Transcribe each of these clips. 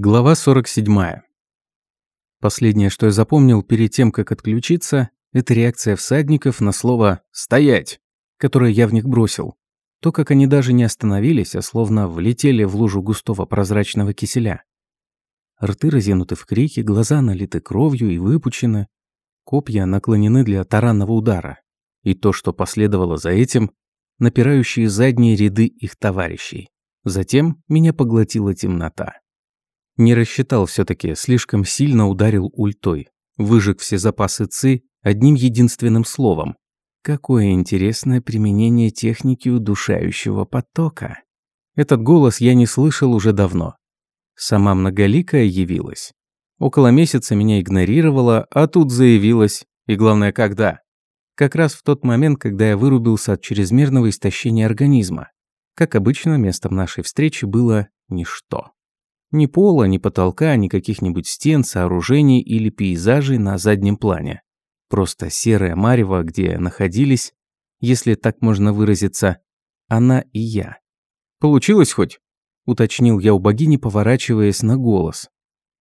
Глава 47. Последнее, что я запомнил перед тем, как отключиться, это реакция всадников на слово «стоять», которое я в них бросил. То, как они даже не остановились, а словно влетели в лужу густого прозрачного киселя. Рты разинуты в крике, глаза налиты кровью и выпучены, копья наклонены для таранного удара. И то, что последовало за этим, напирающие задние ряды их товарищей. Затем меня поглотила темнота. Не рассчитал все таки слишком сильно ударил ультой. Выжег все запасы ЦИ одним единственным словом. Какое интересное применение техники удушающего потока. Этот голос я не слышал уже давно. Сама многоликая явилась. Около месяца меня игнорировала, а тут заявилась. И главное, когда? Как раз в тот момент, когда я вырубился от чрезмерного истощения организма. Как обычно, местом нашей встречи было ничто. Ни пола, ни потолка, ни каких-нибудь стен, сооружений или пейзажей на заднем плане. Просто серая марево, где находились, если так можно выразиться, она и я. «Получилось хоть?» – уточнил я у богини, поворачиваясь на голос.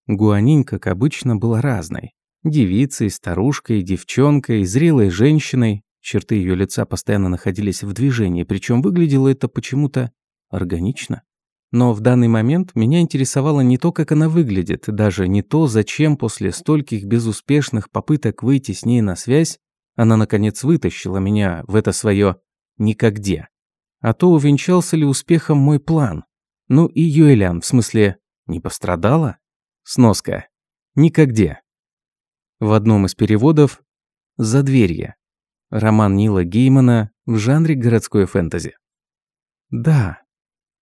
Гуанинь, как обычно, была разной. Девицей, старушкой, девчонкой, зрелой женщиной. Черты ее лица постоянно находились в движении, причем выглядело это почему-то органично. Но в данный момент меня интересовало не то, как она выглядит, даже не то, зачем после стольких безуспешных попыток выйти с ней на связь она наконец вытащила меня в это свое «никогде». А то увенчался ли успехом мой план. Ну и Юэлян, в смысле, не пострадала? Сноска. Никогде. В одном из переводов «Задверье». Роман Нила Геймана в жанре городской фэнтези. Да,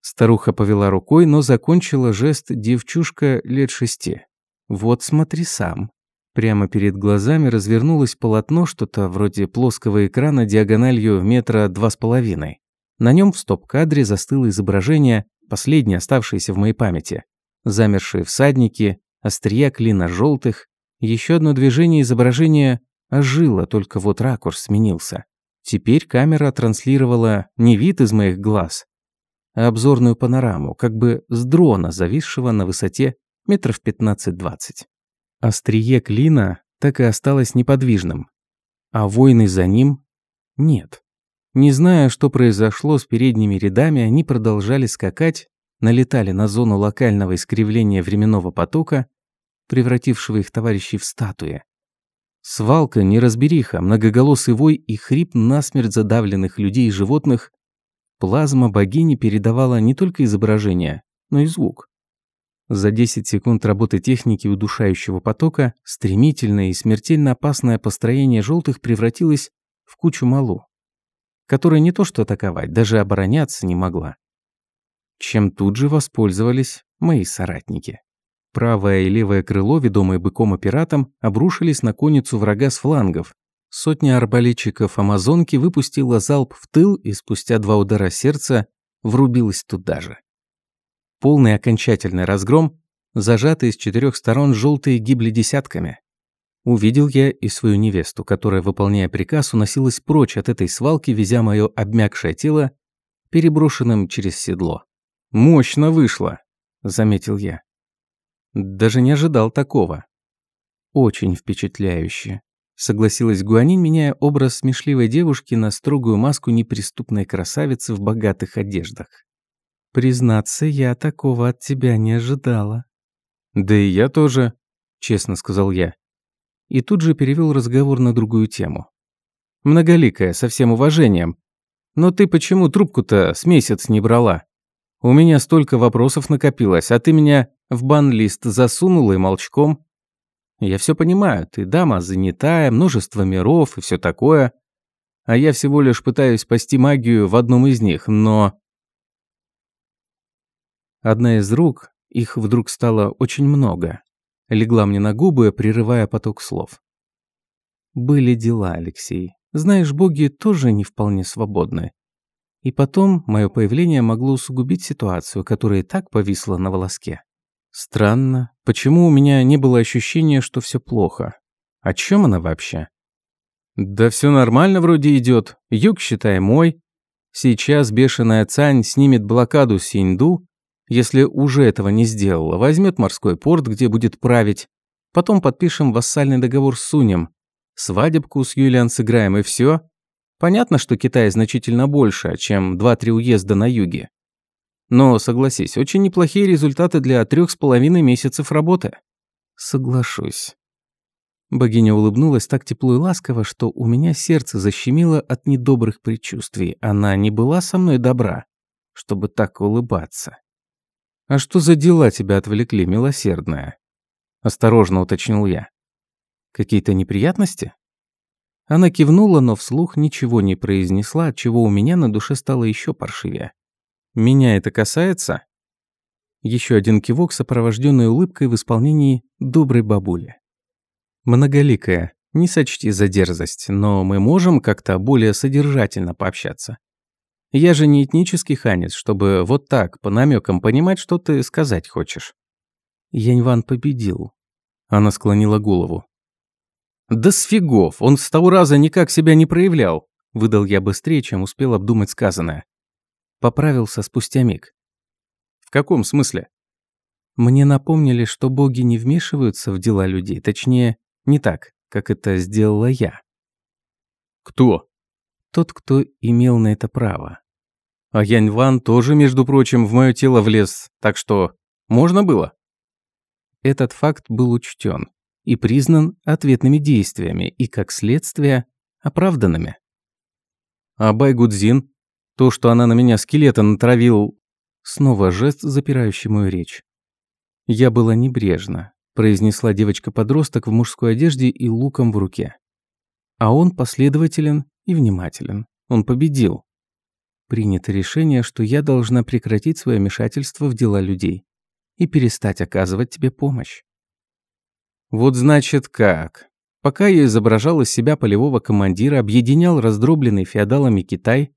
Старуха повела рукой, но закончила жест девчушка лет шести. «Вот смотри сам». Прямо перед глазами развернулось полотно, что-то вроде плоского экрана диагональю метра два с половиной. На нем в стоп-кадре застыло изображение, последнее оставшееся в моей памяти. Замершие всадники, острия клина желтых. Еще одно движение изображения ожило, только вот ракурс сменился. Теперь камера транслировала не вид из моих глаз, а обзорную панораму, как бы с дрона, зависшего на высоте метров 15-20. Острие клина так и осталось неподвижным, а войны за ним нет. Не зная, что произошло с передними рядами, они продолжали скакать, налетали на зону локального искривления временного потока, превратившего их товарищей в статуи. Свалка, неразбериха, многоголосый вой и хрип насмерть задавленных людей и животных Плазма богини передавала не только изображение, но и звук. За 10 секунд работы техники удушающего потока стремительное и смертельно опасное построение желтых превратилось в кучу малу, которая не то что атаковать, даже обороняться не могла. Чем тут же воспользовались мои соратники. Правое и левое крыло, ведомые быком и пиратом, обрушились на конницу врага с флангов, Сотня арбалетчиков Амазонки выпустила залп в тыл и спустя два удара сердца врубилась туда же. Полный окончательный разгром, зажатые с четырех сторон желтые гибли десятками. Увидел я и свою невесту, которая, выполняя приказ, уносилась прочь от этой свалки, везя мое обмякшее тело, переброшенным через седло. «Мощно вышло», — заметил я. Даже не ожидал такого. Очень впечатляюще. Согласилась Гуанин, меняя образ смешливой девушки на строгую маску неприступной красавицы в богатых одеждах. «Признаться, я такого от тебя не ожидала». «Да и я тоже», — честно сказал я. И тут же перевел разговор на другую тему. «Многоликая, со всем уважением. Но ты почему трубку-то с месяц не брала? У меня столько вопросов накопилось, а ты меня в бан-лист засунула и молчком. Я все понимаю, ты дама занятая, множество миров и все такое. А я всего лишь пытаюсь спасти магию в одном из них, но... Одна из рук, их вдруг стало очень много, легла мне на губы, прерывая поток слов. Были дела, Алексей. Знаешь, боги тоже не вполне свободны. И потом мое появление могло усугубить ситуацию, которая и так повисла на волоске. Странно, почему у меня не было ощущения, что все плохо? О чем она вообще? Да все нормально вроде идет. Юг, считай, мой. Сейчас бешеная Цань снимет блокаду Синьду, Если уже этого не сделала, возьмет морской порт, где будет править. Потом подпишем вассальный договор с Сунем. Свадебку с Юлиан сыграем и все. Понятно, что Китай значительно больше, чем 2-3 уезда на юге. Но, согласись, очень неплохие результаты для трех с половиной месяцев работы. Соглашусь. Богиня улыбнулась так тепло и ласково, что у меня сердце защемило от недобрых предчувствий. Она не была со мной добра, чтобы так улыбаться. «А что за дела тебя отвлекли, милосердная?» Осторожно уточнил я. «Какие-то неприятности?» Она кивнула, но вслух ничего не произнесла, отчего у меня на душе стало еще паршивее. «Меня это касается?» Еще один кивок, сопровожденный улыбкой в исполнении доброй бабули. Многоликая, не сочти за дерзость, но мы можем как-то более содержательно пообщаться. Я же не этнический ханец, чтобы вот так, по намекам понимать, что ты сказать хочешь. Яньван победил. Она склонила голову. «Да с фигов, он с того раза никак себя не проявлял», выдал я быстрее, чем успел обдумать сказанное. Поправился спустя миг. «В каком смысле?» Мне напомнили, что боги не вмешиваются в дела людей, точнее, не так, как это сделала я. Кто? Тот, кто имел на это право. А Янь Ван тоже, между прочим, в мое тело влез, так что можно было? Этот факт был учтен и признан ответными действиями и, как следствие, оправданными. А Байгудзин, то, что она на меня скелета натравил... Снова жест, запирающий мою речь. Я была небрежна, произнесла девочка-подросток в мужской одежде и луком в руке. А он последователен и внимателен. Он победил. Принято решение, что я должна прекратить свое вмешательство в дела людей и перестать оказывать тебе помощь. Вот значит как. Пока я изображал из себя полевого командира, объединял раздробленный феодалами Китай,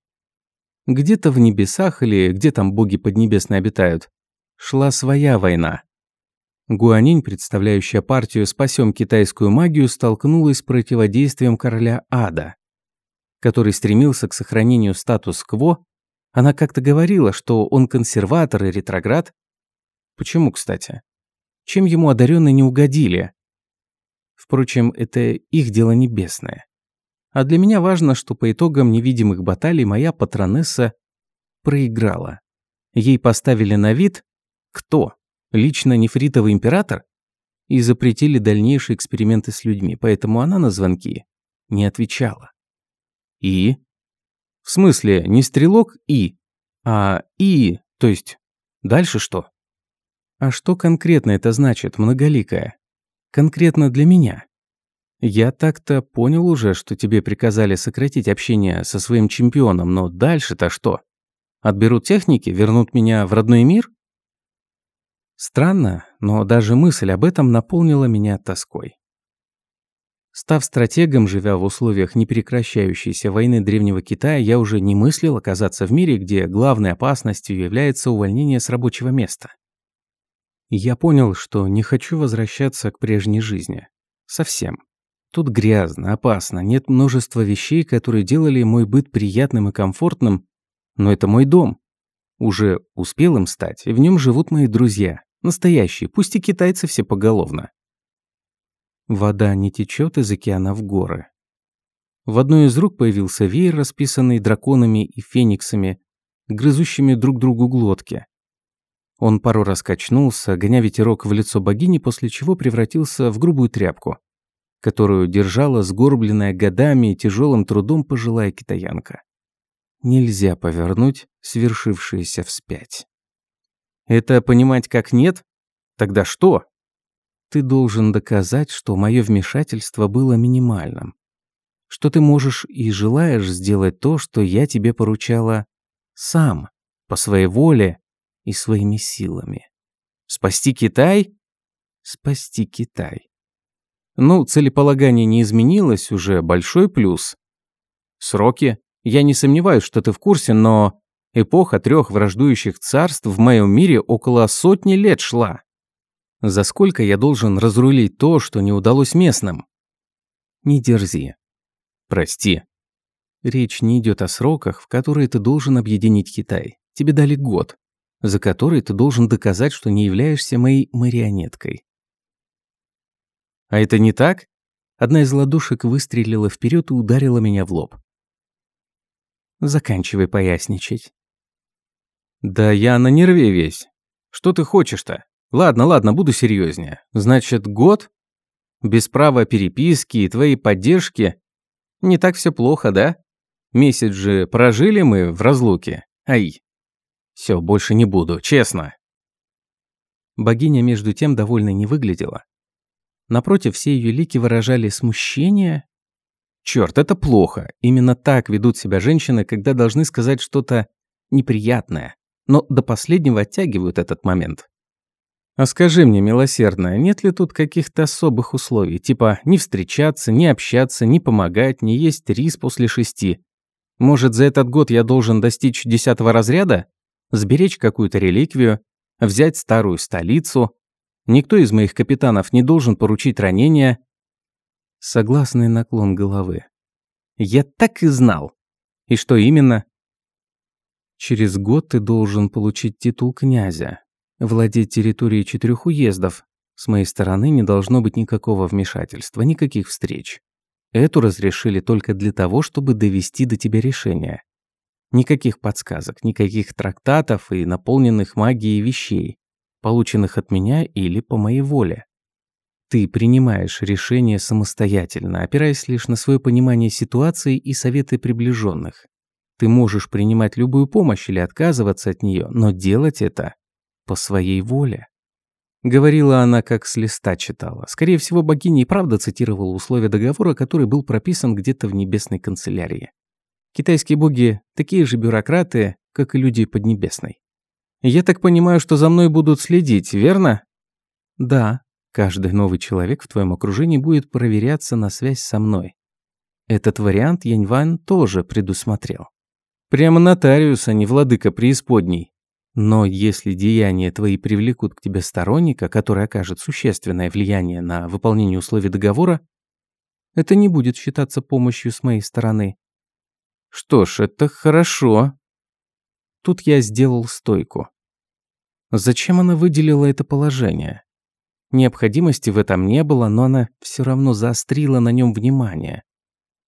где-то в небесах или где там боги поднебесные обитают, шла своя война. Гуанинь, представляющая партию «Спасем китайскую магию», столкнулась с противодействием короля Ада, который стремился к сохранению статус-кво. Она как-то говорила, что он консерватор и ретроград. Почему, кстати? Чем ему одаренные не угодили? Впрочем, это их дело небесное. А для меня важно, что по итогам невидимых баталий моя патронесса проиграла. Ей поставили на вид кто? лично нефритовый император, и запретили дальнейшие эксперименты с людьми, поэтому она на звонки не отвечала. И? В смысле, не стрелок И, а И, то есть дальше что? А что конкретно это значит, многоликая? Конкретно для меня? Я так-то понял уже, что тебе приказали сократить общение со своим чемпионом, но дальше-то что? Отберут техники, вернут меня в родной мир? Странно, но даже мысль об этом наполнила меня тоской. Став стратегом, живя в условиях непрекращающейся войны Древнего Китая, я уже не мыслил оказаться в мире, где главной опасностью является увольнение с рабочего места. Я понял, что не хочу возвращаться к прежней жизни. Совсем. Тут грязно, опасно, нет множества вещей, которые делали мой быт приятным и комфортным, но это мой дом. Уже успел им стать, и в нем живут мои друзья, Настоящие, пусть и китайцы все поголовно. Вода не течет из океана в горы. В одной из рук появился веер, расписанный драконами и фениксами, грызущими друг другу глотки. Он пару раз качнулся, гоня ветерок в лицо богини, после чего превратился в грубую тряпку, которую держала сгорбленная годами и тяжелым трудом пожилая китаянка. Нельзя повернуть свершившееся вспять. Это понимать как нет? Тогда что? Ты должен доказать, что мое вмешательство было минимальным. Что ты можешь и желаешь сделать то, что я тебе поручала сам, по своей воле и своими силами. Спасти Китай? Спасти Китай. Ну, целеполагание не изменилось, уже большой плюс. Сроки? Я не сомневаюсь, что ты в курсе, но Эпоха трех враждующих царств в моем мире около сотни лет шла. За сколько я должен разрулить то, что не удалось местным? Не дерзи. Прости. Речь не идет о сроках, в которые ты должен объединить Китай. Тебе дали год. за которой ты должен доказать, что не являешься моей марионеткой. А это не так? Одна из ладошек выстрелила вперед и ударила меня в лоб. Заканчивай поясничать. Да я на нерве весь. Что ты хочешь-то? Ладно, ладно, буду серьезнее. Значит, год? Без права переписки и твоей поддержки? Не так все плохо, да? Месяц же прожили мы в разлуке. Ай. Все, больше не буду, честно. Богиня между тем довольно не выглядела. Напротив, все ее лики выражали смущение. Черт, это плохо. Именно так ведут себя женщины, когда должны сказать что-то неприятное. Но до последнего оттягивают этот момент. А скажи мне, милосердная, нет ли тут каких-то особых условий? Типа не встречаться, не общаться, не помогать, не есть рис после шести? Может, за этот год я должен достичь десятого разряда? сберечь какую-то реликвию, взять старую столицу. Никто из моих капитанов не должен поручить ранение. Согласный наклон головы. Я так и знал. И что именно? Через год ты должен получить титул князя, владеть территорией четырех уездов. С моей стороны не должно быть никакого вмешательства, никаких встреч. Эту разрешили только для того, чтобы довести до тебя решение. Никаких подсказок, никаких трактатов и наполненных магией вещей, полученных от меня или по моей воле. Ты принимаешь решение самостоятельно, опираясь лишь на свое понимание ситуации и советы приближенных. Ты можешь принимать любую помощь или отказываться от нее, но делать это по своей воле. Говорила она, как с листа читала. Скорее всего, богиня и правда цитировала условия договора, который был прописан где-то в небесной канцелярии. Китайские боги такие же бюрократы, как и люди Поднебесной. Я так понимаю, что за мной будут следить, верно? Да, каждый новый человек в твоем окружении будет проверяться на связь со мной. Этот вариант Яньван тоже предусмотрел. Прямо нотариус, а не владыка преисподней. Но если деяния твои привлекут к тебе сторонника, который окажет существенное влияние на выполнение условий договора, это не будет считаться помощью с моей стороны. Что ж, это хорошо. Тут я сделал стойку. Зачем она выделила это положение? Необходимости в этом не было, но она все равно заострила на нем внимание.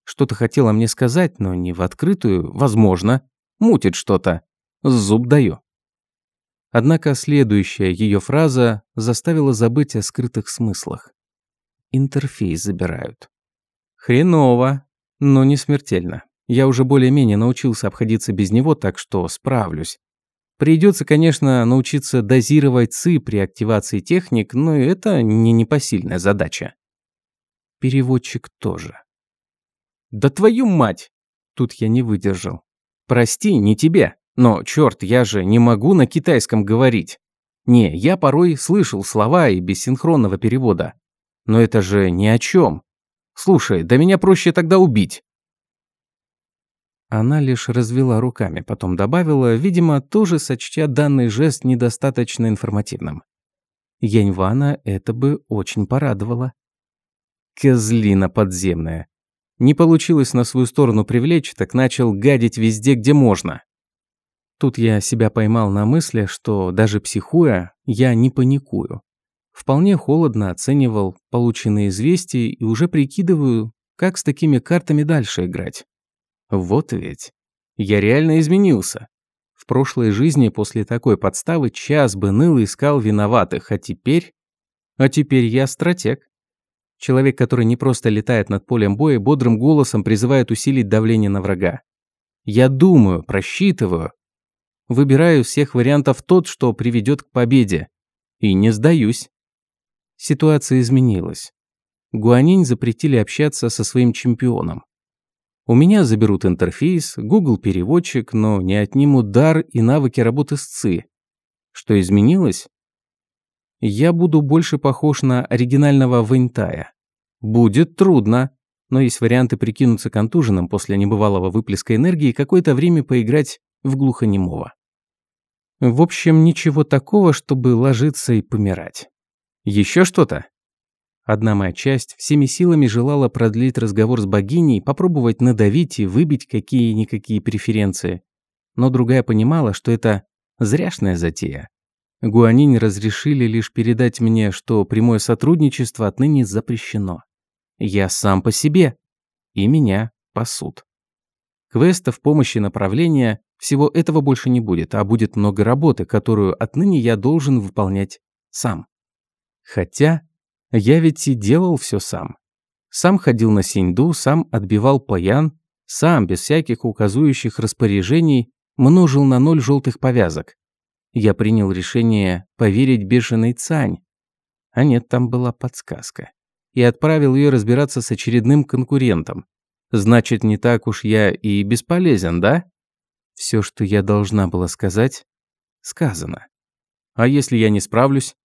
Что-то хотела мне сказать, но не в открытую, возможно. Мутит что-то. Зуб даю. Однако следующая ее фраза заставила забыть о скрытых смыслах. Интерфейс забирают. Хреново, но не смертельно. Я уже более-менее научился обходиться без него, так что справлюсь. Придется, конечно, научиться дозировать ЦИ при активации техник, но это не непосильная задача. Переводчик тоже. «Да твою мать!» Тут я не выдержал. «Прости, не тебе, но, черт, я же не могу на китайском говорить. Не, я порой слышал слова и без синхронного перевода. Но это же ни о чем. Слушай, да меня проще тогда убить. Она лишь развела руками, потом добавила, видимо, тоже сочтя данный жест недостаточно информативным. Яньвана это бы очень порадовало. Козлина подземная. Не получилось на свою сторону привлечь, так начал гадить везде, где можно. Тут я себя поймал на мысли, что даже психуя, я не паникую. Вполне холодно оценивал полученные известия и уже прикидываю, как с такими картами дальше играть. Вот ведь. Я реально изменился. В прошлой жизни после такой подставы час бы ныл и искал виноватых, а теперь... А теперь я стратег. Человек, который не просто летает над полем боя, бодрым голосом призывает усилить давление на врага. Я думаю, просчитываю. Выбираю всех вариантов тот, что приведет к победе. И не сдаюсь. Ситуация изменилась. Гуанинь запретили общаться со своим чемпионом. У меня заберут интерфейс, Google переводчик, но не отнимут дар и навыки работы с ЦИ. Что изменилось? Я буду больше похож на оригинального Вэньтая. Будет трудно, но есть варианты прикинуться контуженным после небывалого выплеска энергии и какое-то время поиграть в глухонемого. В общем, ничего такого, чтобы ложиться и помирать. Еще что-то? Одна моя часть всеми силами желала продлить разговор с богиней, попробовать надавить и выбить какие-никакие преференции. Но другая понимала, что это Зряшная затея. Гуанинь разрешили лишь передать мне, что прямое сотрудничество отныне запрещено. Я сам по себе. И меня пасут. Квестов, помощи, направления – всего этого больше не будет, а будет много работы, которую отныне я должен выполнять сам. Хотя я ведь и делал все сам. Сам ходил на синьду, сам отбивал паян, сам, без всяких указующих распоряжений, множил на ноль желтых повязок. Я принял решение поверить бешеной Цань. А нет, там была подсказка. И отправил ее разбираться с очередным конкурентом. Значит, не так уж я и бесполезен, да? Все, что я должна была сказать, сказано. А если я не справлюсь?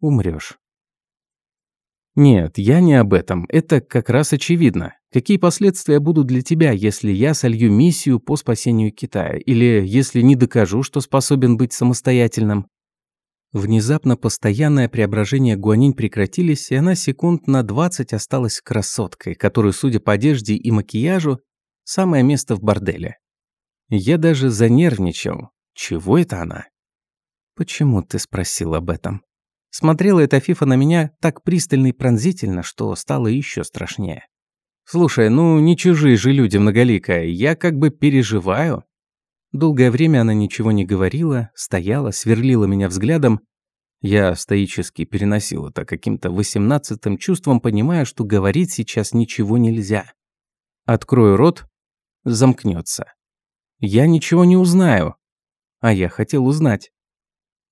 Умрешь. Нет, я не об этом. Это как раз очевидно. Какие последствия будут для тебя, если я солью миссию по спасению Китая? Или если не докажу, что способен быть самостоятельным? Внезапно постоянное преображение Гуанинь прекратились, и она секунд на 20 осталась красоткой, которую, судя по одежде и макияжу, самое место в борделе. Я даже занервничал. Чего это она? «Почему ты спросил об этом?» Смотрела эта фифа на меня так пристально и пронзительно, что стало еще страшнее. «Слушай, ну не чужие же люди многоликая, я как бы переживаю». Долгое время она ничего не говорила, стояла, сверлила меня взглядом. Я стоически переносил это каким-то восемнадцатым чувством, понимая, что говорить сейчас ничего нельзя. Открою рот, замкнется. Я ничего не узнаю. А я хотел узнать.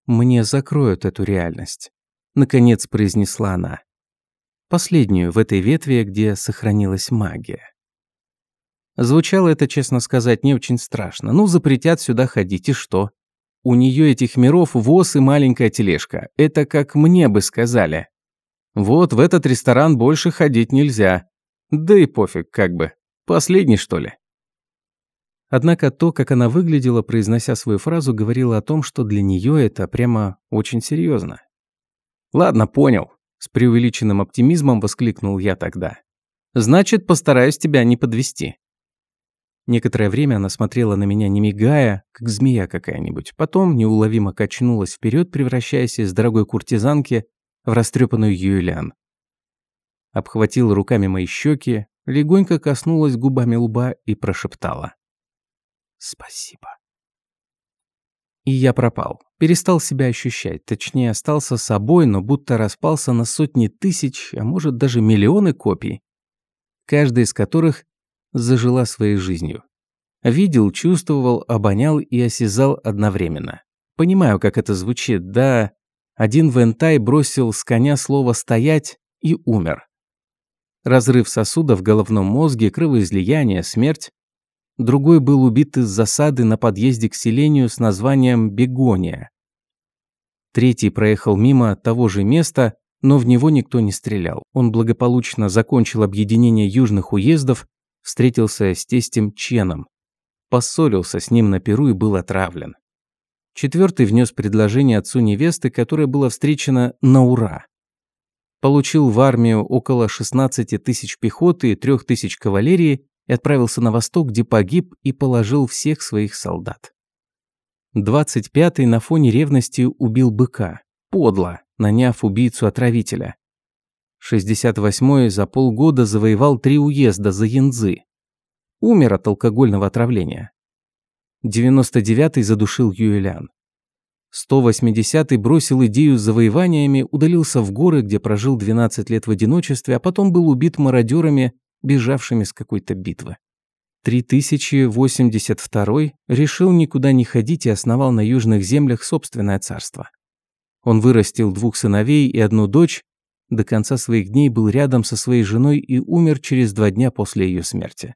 Мне закроют эту реальность. Наконец произнесла она. Последнюю в этой ветви, где сохранилась магия. Звучало это, честно сказать, не очень страшно. Ну, запретят сюда ходить, и что? У нее этих миров воз и маленькая тележка. Это как мне бы сказали. Вот в этот ресторан больше ходить нельзя. Да и пофиг, как бы. Последний, что ли? Однако то, как она выглядела, произнося свою фразу, говорило о том, что для нее это прямо очень серьезно. «Ладно, понял», – с преувеличенным оптимизмом воскликнул я тогда. «Значит, постараюсь тебя не подвести. Некоторое время она смотрела на меня, не мигая, как змея какая-нибудь. Потом неуловимо качнулась вперед, превращаясь из дорогой куртизанки в растрепанную юэлян. Обхватила руками мои щеки, легонько коснулась губами лба и прошептала. «Спасибо». И я пропал. Перестал себя ощущать. Точнее, остался собой, но будто распался на сотни тысяч, а может даже миллионы копий. Каждая из которых зажила своей жизнью. Видел, чувствовал, обонял и осязал одновременно. Понимаю, как это звучит, да. Один Вентай бросил с коня слово «стоять» и умер. Разрыв сосуда в головном мозге, кровоизлияние, смерть. Другой был убит из засады на подъезде к селению с названием Бегония. Третий проехал мимо того же места, но в него никто не стрелял. Он благополучно закончил объединение южных уездов Встретился с тестем Ченом. Поссорился с ним на Перу и был отравлен. Четвертый внес предложение отцу невесты, которое было встречено на ура. Получил в армию около 16 тысяч пехоты и 3 тысяч кавалерии отправился на восток, где погиб и положил всех своих солдат. 25-й на фоне ревности убил быка, подло, наняв убийцу-отравителя. 68-й за полгода завоевал три уезда за Янзы. Умер от алкогольного отравления. 99-й задушил Юэлян. 180-й бросил идею с завоеваниями, удалился в горы, где прожил 12 лет в одиночестве, а потом был убит мародерами, бежавшими с какой-то битвы. 3082 решил никуда не ходить и основал на южных землях собственное царство. Он вырастил двух сыновей и одну дочь, до конца своих дней был рядом со своей женой и умер через два дня после ее смерти.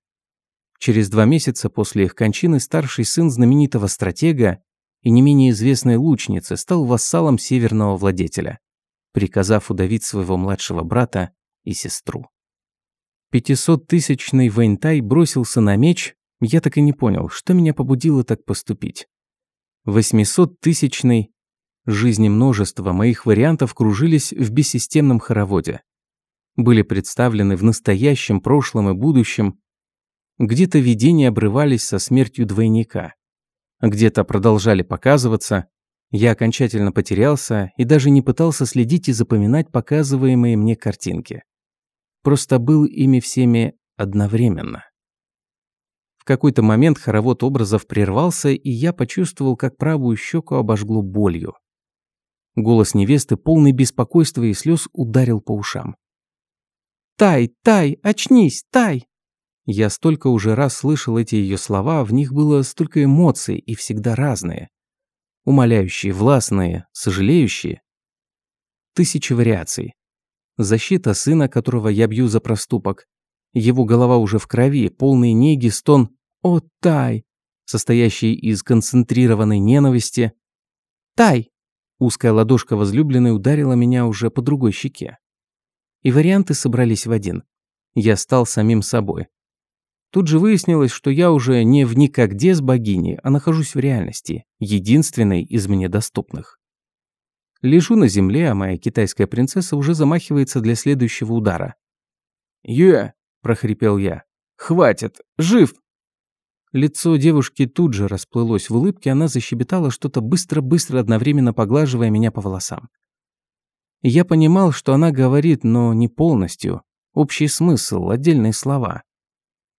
Через два месяца после их кончины старший сын знаменитого стратега и не менее известной лучницы стал вассалом северного владетеля, приказав удавить своего младшего брата и сестру. Пятисоттысячный Вэньтай бросился на меч, я так и не понял, что меня побудило так поступить. Восьмисоттысячный Жизни множества моих вариантов кружились в бессистемном хороводе. Были представлены в настоящем, прошлом и будущем. Где-то видения обрывались со смертью двойника. где-то продолжали показываться. Я окончательно потерялся и даже не пытался следить и запоминать показываемые мне картинки. Просто был ими всеми одновременно. В какой-то момент хоровод образов прервался, и я почувствовал, как правую щеку обожгло болью. Голос невесты, полный беспокойства и слез, ударил по ушам. «Тай, Тай, очнись, Тай!» Я столько уже раз слышал эти ее слова, в них было столько эмоций и всегда разные. Умоляющие, властные, сожалеющие. Тысячи вариаций. Защита сына, которого я бью за проступок. Его голова уже в крови, полный неги, стон «О, Тай!», состоящий из концентрированной ненависти. «Тай!» Узкая ладошка возлюбленной ударила меня уже по другой щеке. И варианты собрались в один. Я стал самим собой. Тут же выяснилось, что я уже не в никогде с богиней, а нахожусь в реальности, единственной из мне доступных. Лежу на земле, а моя китайская принцесса уже замахивается для следующего удара. «Юэ!» – прохрипел я. «Хватит! Жив!» Лицо девушки тут же расплылось в улыбке, она защебетала что-то быстро-быстро, одновременно поглаживая меня по волосам. Я понимал, что она говорит, но не полностью. Общий смысл, отдельные слова.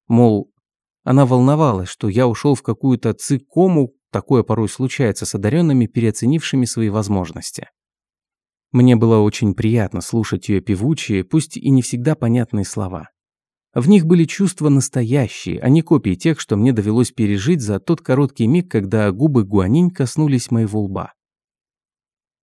Мол, она волновалась, что я ушел в какую-то цикому, такое порой случается с одаренными, переоценившими свои возможности. Мне было очень приятно слушать ее певучие, пусть и не всегда понятные слова. В них были чувства настоящие, а не копии тех, что мне довелось пережить за тот короткий миг, когда губы Гуанинь коснулись моего лба.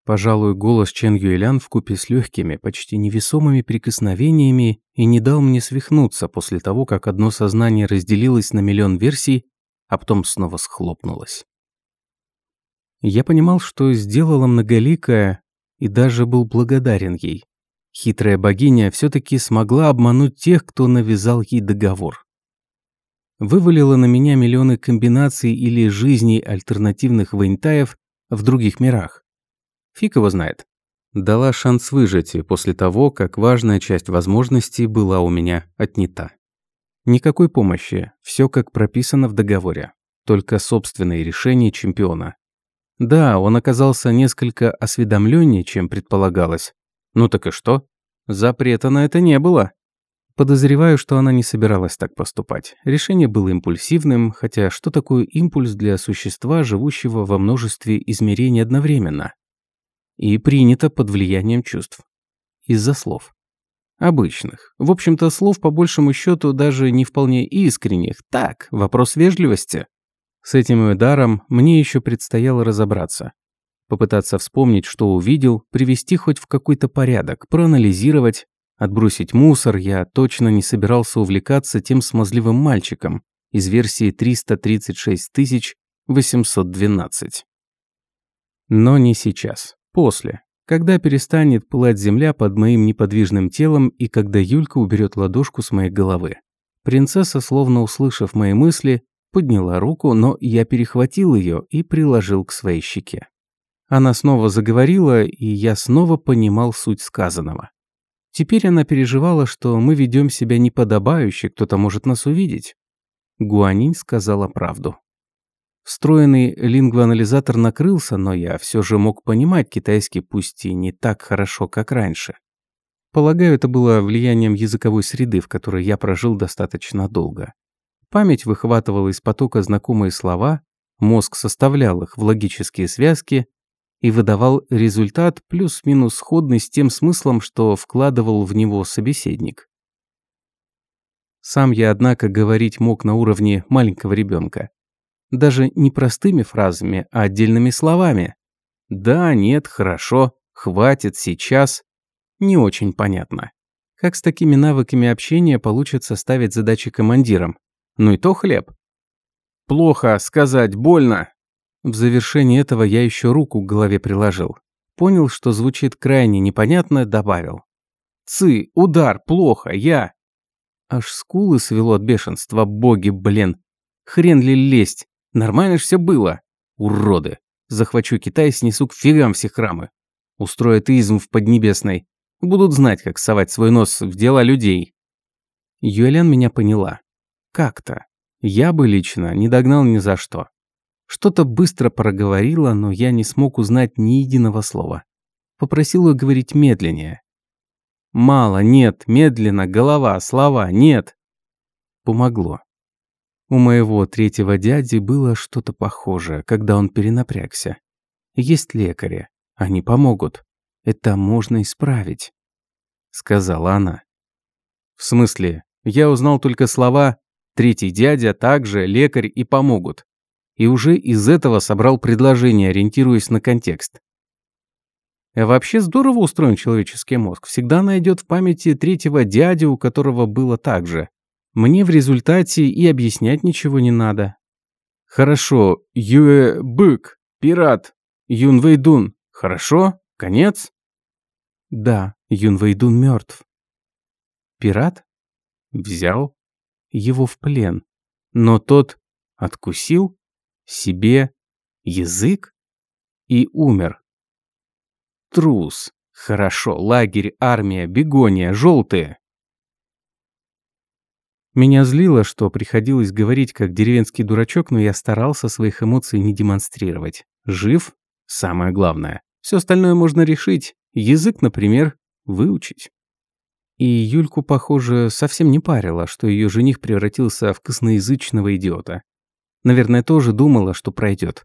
Пожалуй, голос Чен Юэлян вкупе с легкими, почти невесомыми прикосновениями и не дал мне свихнуться после того, как одно сознание разделилось на миллион версий, а потом снова схлопнулось. Я понимал, что сделала многоликая, и даже был благодарен ей. Хитрая богиня все-таки смогла обмануть тех, кто навязал ей договор. Вывалила на меня миллионы комбинаций или жизней альтернативных вейнтаев в других мирах. Фиг его знает. Дала шанс выжить после того, как важная часть возможностей была у меня отнята. Никакой помощи, все как прописано в договоре. Только собственные решения чемпиона. Да, он оказался несколько осведомленнее, чем предполагалось. Ну так и что? Запрета на это не было. Подозреваю, что она не собиралась так поступать. Решение было импульсивным, хотя что такое импульс для существа, живущего во множестве измерений одновременно? и принято под влиянием чувств. Из-за слов. Обычных. В общем-то, слов по большему счету даже не вполне искренних. Так, вопрос вежливости. С этим ударом мне еще предстояло разобраться. Попытаться вспомнить, что увидел, привести хоть в какой-то порядок, проанализировать, отбросить мусор, я точно не собирался увлекаться тем смазливым мальчиком из версии 336 812. Но не сейчас. После. Когда перестанет пылать земля под моим неподвижным телом и когда Юлька уберет ладошку с моей головы. Принцесса, словно услышав мои мысли, подняла руку, но я перехватил ее и приложил к своей щеке. Она снова заговорила, и я снова понимал суть сказанного. Теперь она переживала, что мы ведем себя неподобающе, кто-то может нас увидеть. Гуанинь сказала правду. Встроенный лингвоанализатор накрылся, но я все же мог понимать китайский, пусть и не так хорошо, как раньше. Полагаю, это было влиянием языковой среды, в которой я прожил достаточно долго. Память выхватывала из потока знакомые слова, мозг составлял их в логические связки и выдавал результат плюс-минус сходный с тем смыслом, что вкладывал в него собеседник. Сам я, однако, говорить мог на уровне маленького ребенка. Даже не простыми фразами, а отдельными словами. Да, нет, хорошо, хватит, сейчас. Не очень понятно. Как с такими навыками общения получится ставить задачи командирам? Ну и то хлеб. Плохо, сказать, больно. В завершении этого я еще руку к голове приложил. Понял, что звучит крайне непонятно, добавил. Цы, удар, плохо, я. Аж скулы свело от бешенства, боги, блин. Хрен ли лезть? Нормально ж все было. Уроды. Захвачу Китай, снесу к фигам все храмы. Устрою атеизм в Поднебесной. Будут знать, как совать свой нос в дела людей. Юэлян меня поняла. Как-то. Я бы лично не догнал ни за что. Что-то быстро проговорила, но я не смог узнать ни единого слова. Попросил ее говорить медленнее. Мало, нет, медленно, голова, слова, нет. Помогло. У моего третьего дяди было что-то похожее, когда он перенапрягся. Есть лекари, они помогут. Это можно исправить, сказала она. В смысле, я узнал только слова «третий дядя», «также», «лекарь» и «помогут». И уже из этого собрал предложение, ориентируясь на контекст. А вообще здорово устроен человеческий мозг. Всегда найдет в памяти третьего дядю, у которого было так же. Мне в результате и объяснять ничего не надо. Хорошо, Юэ Бык, пират, Юн Вэйдун. Хорошо? Конец? Да, Юн Вэйдун мертв. Пират? Взял его в плен. Но тот откусил себе язык и умер. Трус. Хорошо, лагерь, армия, бегония, желтые. Меня злило, что приходилось говорить как деревенский дурачок, но я старался своих эмоций не демонстрировать. Жив – самое главное. Все остальное можно решить. Язык, например, выучить. И Юльку, похоже, совсем не парило, что ее жених превратился в косноязычного идиота. Наверное, тоже думала, что пройдет.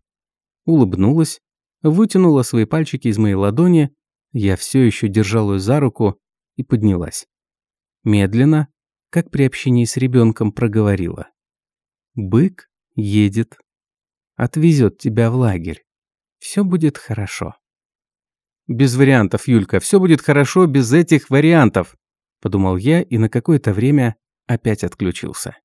Улыбнулась, вытянула свои пальчики из моей ладони, я все еще держал ее за руку и поднялась. Медленно, как при общении с ребенком, проговорила. «Бык едет, отвезет тебя в лагерь. Все будет хорошо». «Без вариантов, Юлька, все будет хорошо без этих вариантов», подумал я и на какое-то время опять отключился.